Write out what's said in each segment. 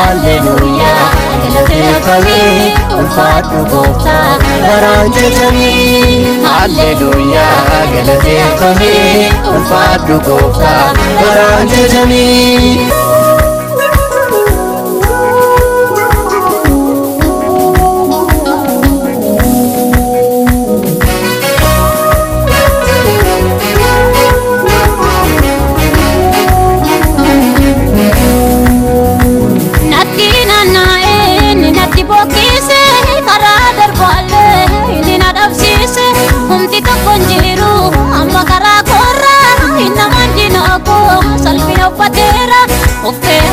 Haleluyaa galateeffame ulfaatu gooftaa garaanje jamii. Haleluyaa galateeffame ulfaatu gooftaa garaanje jamii.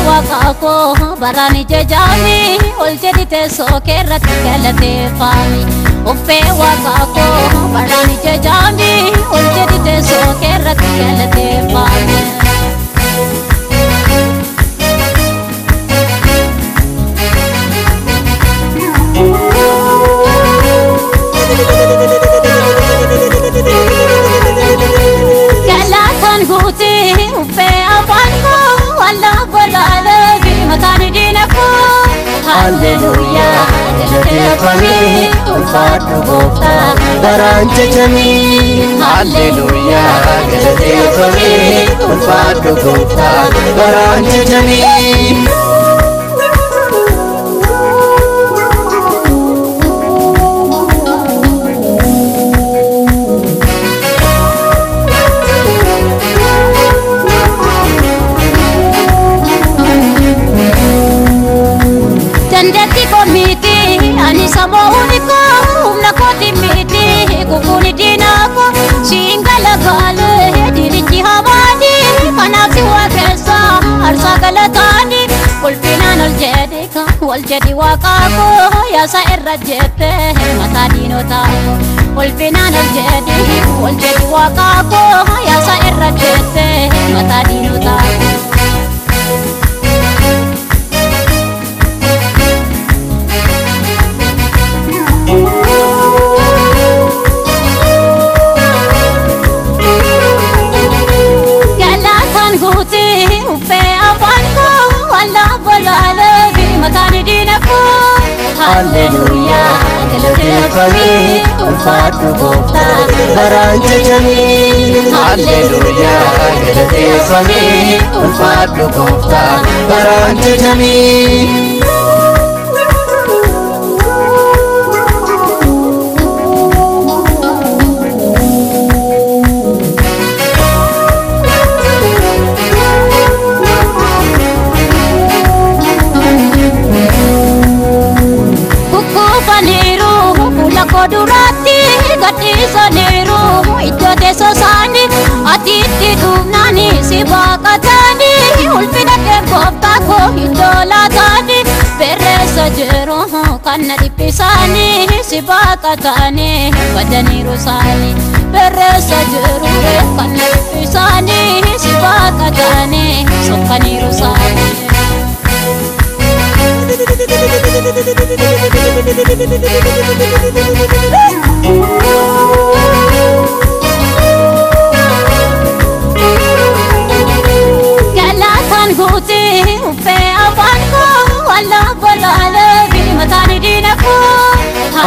wakako barani jejani olche dite soke ratkelate fami upe wakako barani jejani olche dite soke ratkelate fami Galatan guti upe apango Allah koo. Halleluuyaa galateeffamee ulfaadhu gooftaa baraan jajamii Halleluuyaa galateeffamee ulfaadhu gooftaa baraan jajamii ani sammuu koo humna kooti miti kukuuni diina koo siin galagaale diinichi hamaani kanaaf si waaqessa arsaa galataani ulfinaan ol jedhi wal jedhi waaqaa koo yaasa irra jette mataa diinotaa koo ulfinaan ol jedhi wal jedhi waaqaa koo yaasa irra guutii uffee afaan koo walaa bolaalee fi mataan diina koo. Halleluuyaa galateeffamee ulfaadhu gooftaa baraan jajamii Halleluuyaa galateeffamee ulfaadhu gooftaa baraan nani si baqatani ulfina kee ko koo hinjoolatani barreessa jiru kan dhibbi isaanii si baqatani badaniiru isaanii barreessa jiru kan dhibbi isaanii si baqatani sukkaniiru isaanii. Thank you.